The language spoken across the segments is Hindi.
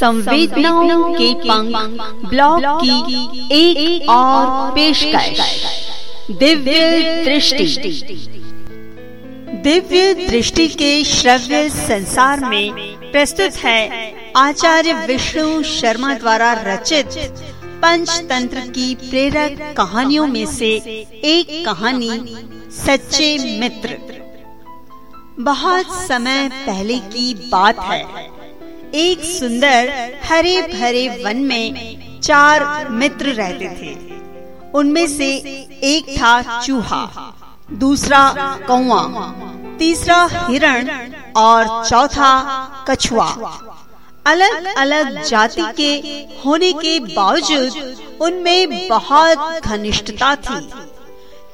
संवेदनाओं के पंख ब्लॉग की एक एक और पेशकश। दिव्य दृष्टि। दिव्य दृष्टि के श्रव्य संसार में प्रस्तुत है आचार्य विष्णु शर्मा द्वारा रचित पंचतंत्र की प्रेरक कहानियों में से एक कहानी, सच्चे मित्र। बहुत समय पहले की बात है। एक सुंदर, हरे भरे वन में चार मित्र रहते थे। उनमें से एक था चूहा, दूसरा कौआ तीसरा हिरण और चौथा कछुआ। अलग अलग जाति के होने के बावजूद उनमें बहुत घनिष्ठता थी।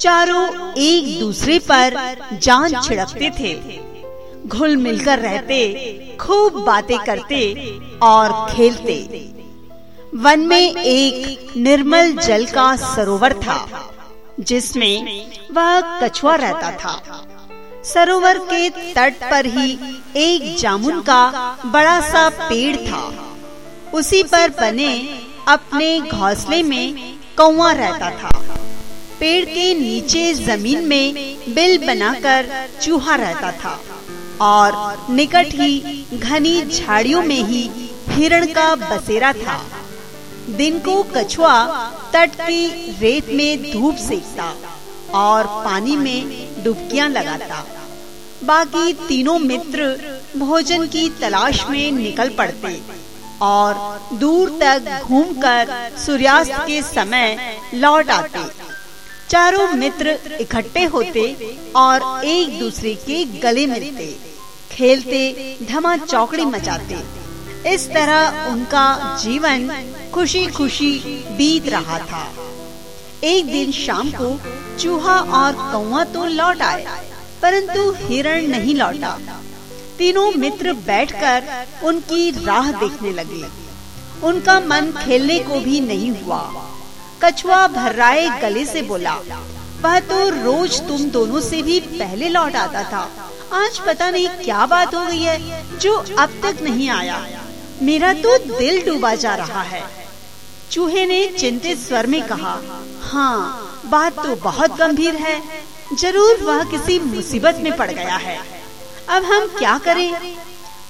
चारों एक दूसरे पर जान छिड़कते थे। घुल मिलकर रहते, खूब बातें करते और खेलते। वन में एक निर्मल जल का सरोवर था, जिसमें वह कछुआ रहता था। सरोवर के तट पर ही एक जामुन का बड़ा सा पेड़ था। उसी पर बने अपने घोंसले में कौआ रहता था। पेड़ के नीचे ज़मीन में बिल बनाकर चूहा रहता था। और निकट ही घनी झाड़ियों में ही हिरण का बसेरा था। दिन को कछुआ तट की रेत में धूप सेकता और पानी में डुबकियाँ लगाता। बाकी तीनों मित्र भोजन की तलाश में निकल पड़ते और दूर तक घूमकर सूर्यास्त के समय लौट आते। चारों मित्र इकट्ठे होते और एक दूसरे के गले मिलते, खेलते धमा चौकड़ी मचाते। इस तरह उनका जीवन खुशी खुशी बीत रहा था। एक दिन शाम को चूहा और कौआ तो लौट आए, परंतु हिरण नहीं लौटा। तीनों मित्र बैठकर उनकी राह देखने लगे। उनका मन खेलने को भी नहीं हुआ। कछुआ भर्राए गले से बोला वह तो रोज तुम दोनों से भी पहले लौट आता था। आज पता नहीं क्या बात हो गई है, जो अब तक नहीं आया। मेरा तो दिल डूबा जा रहा है। चूहे ने चिंतित स्वर में कहा हाँ बात तो बहुत गंभीर है। ज़रूर वह किसी मुसीबत में पड़ गया है। अब हम क्या करें?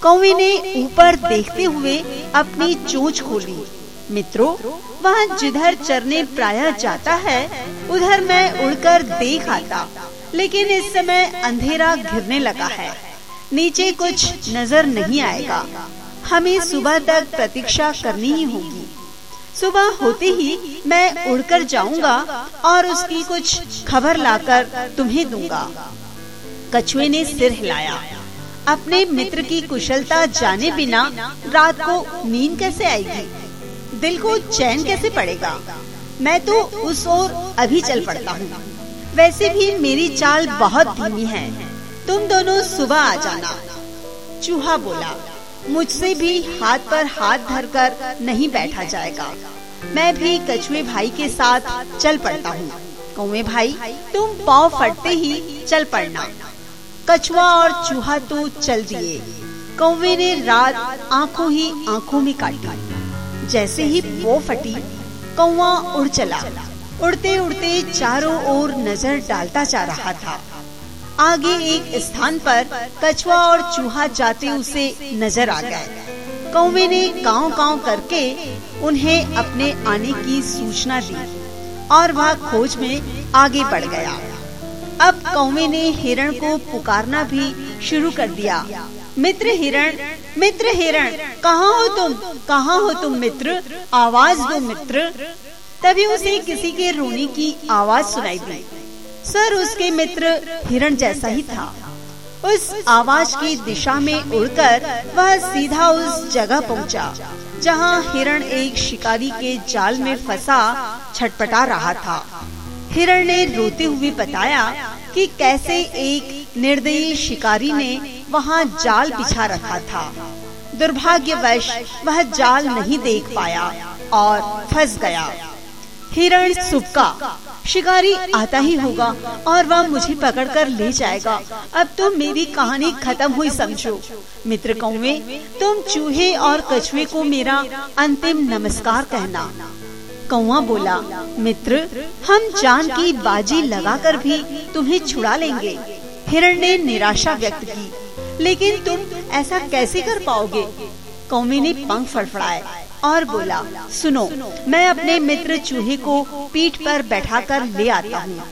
कौवे ने ऊपर देखते हुए अपनी चोंच खोली। मित्रों, वह जिधर चरने प्राय जाता है, उधर मैं उड़कर देख आता। लेकिन इस समय अंधेरा घिरने लगा है। नीचे कुछ नज़र नहीं आएगा। हमें सुबह तक प्रतीक्षा करनी ही होगी। सुबह होते ही मैं उड़कर जाऊँगा और उसकी कुछ खबर लाकर तुम्हें दूँगा। कछुए ने सिर हिलाया। अपने मित्र की कुशलता जाने बिना रात को नींद कैसे आएगी? दिल को चैन कैसे पड़ेगा? मैं तो उस ओर अभी चल पड़ता हूँ। वैसे भी मेरी चाल बहुत धीमी है। तुम दोनों सुबह आ जाना। चूहा बोला, मुझसे भी हाथ पर हाथ धरकर नहीं बैठा जाएगा। मैं भी कछुए भाई के साथ चल पड़ता हूँ। कौवे भाई, तुम पाँव फटते ही चल पड़ना। कछुआ और चूहा तो चल दिए। कौवे ने रात आँखों ही आँखों में काटी। जैसे ही वो फटी, कौवा उड़ चला। उड़ते उड़ते चारों ओर नज़र डालता जा रहा था। आगे एक स्थान पर कछुआ और चूहा जाते उसे नज़र आ गए। कौवे ने काव काव करके उन्हें अपने आने की सूचना दी और वह खोज में आगे बढ़ गया। अब कौवे ने हिरण को पुकारना भी शुरू कर दिया। मित्र हिरण मित्र हिरण कहाँ हो तुम? कहाँ हो तुम मित्र? आवाज़ दो मित्र। तभी उसे किसी के रोने की आवाज़ सुनाई दी। सर उसके मित्र हिरण जैसा ही था। उस आवाज़ की दिशा में उड़कर वह सीधा उस जगह पहुँचा, जहाँ हिरण एक शिकारी के जाल में फंसा छटपटा रहा था। हिरण ने रोते हुए बताया कि कैसे एक निर्दयी शिकारी ने वहाँ जाल बिछा रखा था। दुर्भाग्यवश, वह जाल नहीं देख पाया और फंस गया। हिरण सुबका शिकारी आता ही होगा और वह मुझे पकड़कर ले जाएगा। अब तुम मेरी कहानी खत्म हुई, समझो। मित्र कौवे, तुम चूहे और कछुए को मेरा अंतिम नमस्कार कहना। कौआ बोला, मित्र, हम जान की बाजी लगाकर भी तुम्हें छुड़ा लेंगे। हिरण ने निराशा व्यक्त की। लेकिन तुम ऐसा कैसे कर पाओगे? कौमी ने पंख फड़फड़ाए और बोला, सुनो, मैं अपने मित्र चूहे को पीठ पर बैठाकर ले आता हूँ।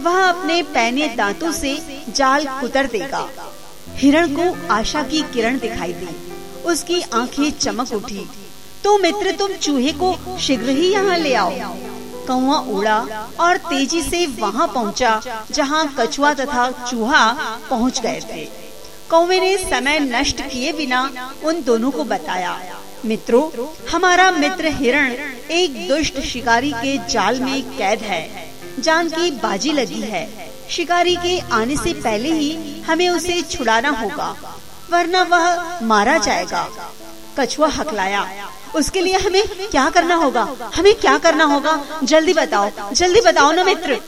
वह अपने पैने दांतों से जाल कुतर देगा। हिरण को आशा की किरण दिखाई दी। उसकी आँखें चमक उठी। तो मित्र, तुम चूहे को शीघ्र ही यहाँ ले आओ। कौआ उड़ा और तेज़ी से वहाँ पहुँचा, जहाँ कछुआ तथा चूहा पहुँच गए थे। कौवे ने समय नष्ट किए बिना उन दोनों को बताया, मित्रों, हमारा मित्र हिरण एक दुष्ट शिकारी के जाल में कैद है। जान की बाजी लगी है। शिकारी के आने से पहले ही हमें उसे छुड़ाना होगा, वरना वह मारा जाएगा। कछुआ हकलाया, उसके लिए हमें क्या करना होगा? हमें क्या करना होगा? जल्दी बताओ जल्दी बताओ ना, मित्र।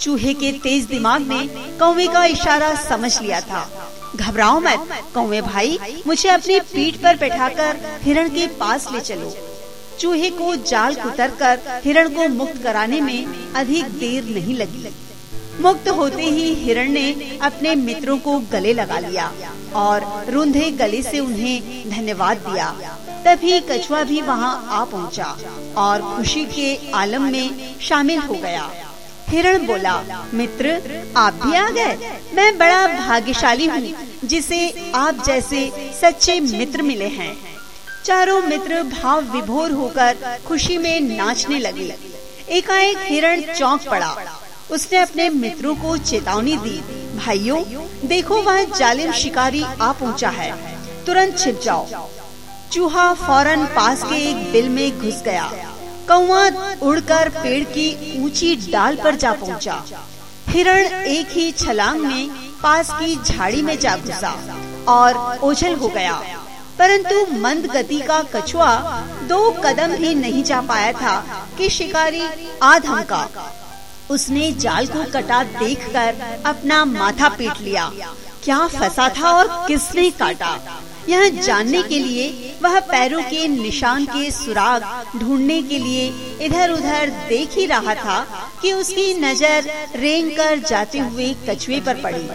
चूहे के तेज दिमाग ने कौवे का इशारा समझ लिया था। घबराओ मत। कौवे भाई, मुझे अपनी पीठ पर बैठाकर हिरण के पास ले चलो। चूहे को जाल कुतर कर हिरण को मुक्त कराने में अधिक देर नहीं लगी। मुक्त होते ही हिरण ने अपने मित्रों को गले लगा लिया और रुंधे गले से उन्हें धन्यवाद दिया। तभी कछुआ भी वहाँ आ पहुँचा और खुशी के आलम में शामिल हो गया। हिरण बोला, मित्र, आप भी आ गए? मैं बड़ा भाग्यशाली हूँ। जिसे आप जैसे सच्चे मित्र मिले हैं। चारों मित्र भाव विभोर होकर खुशी में नाचने लगे। एकाएक हिरण चौंक पड़ा। उसने अपने मित्रों को चेतावनी दी, भाइयों, देखो वह जालिम शिकारी आ पहुँचा है। तुरंत छिप जाओ। चूहा फ़ौरन पास के एक बिल में घुस गया। कौआ उड़कर पेड़ की ऊँची डाल पर जा पहुँचा। हिरण एक ही छलांग में पास की झाड़ी में जा घुसा और ओझल हो गया। परंतु मंद गति का कछुआ दो कदम भी नहीं जा पाया था कि शिकारी आ धमका। उसने जाल को कटा देखकर अपना माथा पीट लिया। क्या फंसा था और किसने काटा? यह जानने के लिए वह पैरों के निशान के सुराग ढूँढने के लिए इधर उधर देख ही रहा था कि उसकी नज़र रेंग कर जाते हुए कछुए पर पड़ी।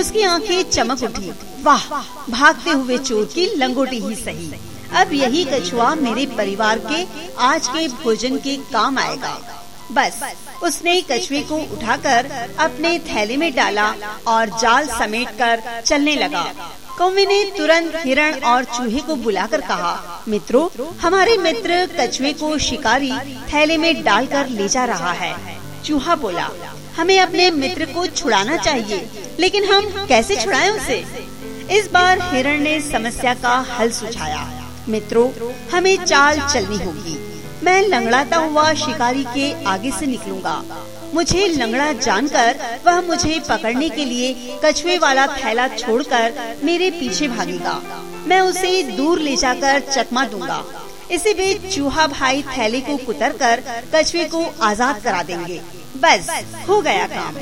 उसकी आँखें चमक उठी। वाह, भागते हुए चोर की लंगोटी ही सही। अब यही कछुआ मेरे परिवार के आज के भोजन के काम आएगा। बस, उसने कछुए को उठाकर अपने थैले में डाला और जाल समेटकर चलने लगा। कौवे ने तुरंत हिरण और चूहे को बुलाकर कहा, मित्रों, हमारे मित्र कछुए को शिकारी थैले में डालकर ले जा रहा है। चूहा बोला, हमें अपने मित्र को छुड़ाना चाहिए, लेकिन हम कैसे छुड़ाएँ उसे? इस बार हिरण ने समस्या का हल सुझाया, मित्रों, हमें चाल चलनी होगी। मैं लंगड़ाता हुआ शिकारी के आगे से निकलूँगा। मुझे लंगड़ा जानकर वह मुझे पकड़ने के लिए कछुए वाला थैला छोड़कर मेरे पीछे भागेगा। मैं उसे दूर ले जाकर चकमा दूँगा। इसी बीच चूहा भाई थैले को कुतर कर कछुए को आज़ाद करा देंगे। बस, हो गया काम।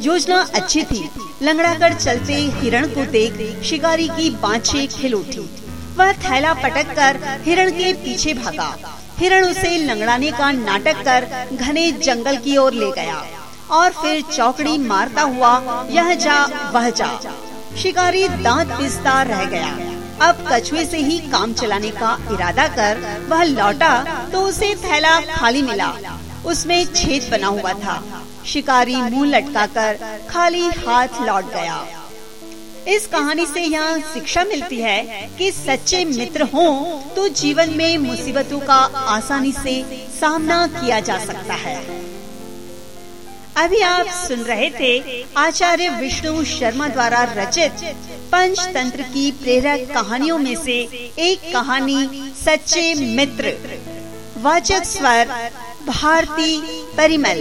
योजना अच्छी थी। लंगड़ा कर चलते हिरण को देख शिकारी की बाँछे खिल उठी। वह थैला पटक कर हिरण के पीछे भागा। हिरण उसे लंगड़ाने का नाटक कर घने जंगल की ओर ले गया। और फिर चौकड़ी मारता हुआ यह जा, वह जा। शिकारी दांत पिसता रह गया। अब कछुए से ही काम चलाने का इरादा कर वह लौटा तो उसे थैला खाली मिला। उसमें छेद बना हुआ था। शिकारी मुँह लटकाकर खाली हाथ लौट गया। इस कहानी से यहाँ शिक्षा मिलती है कि सच्चे मित्र हों तो जीवन में मुसीबतों का आसानी से सामना किया जा सकता है। अभी आप सुन रहे थे आचार्य विष्णु शर्मा द्वारा रचित पंचतंत्र की प्रेरक कहानियों में से एक कहानी सच्चे मित्र। वाचक स्वर भारती परिमल।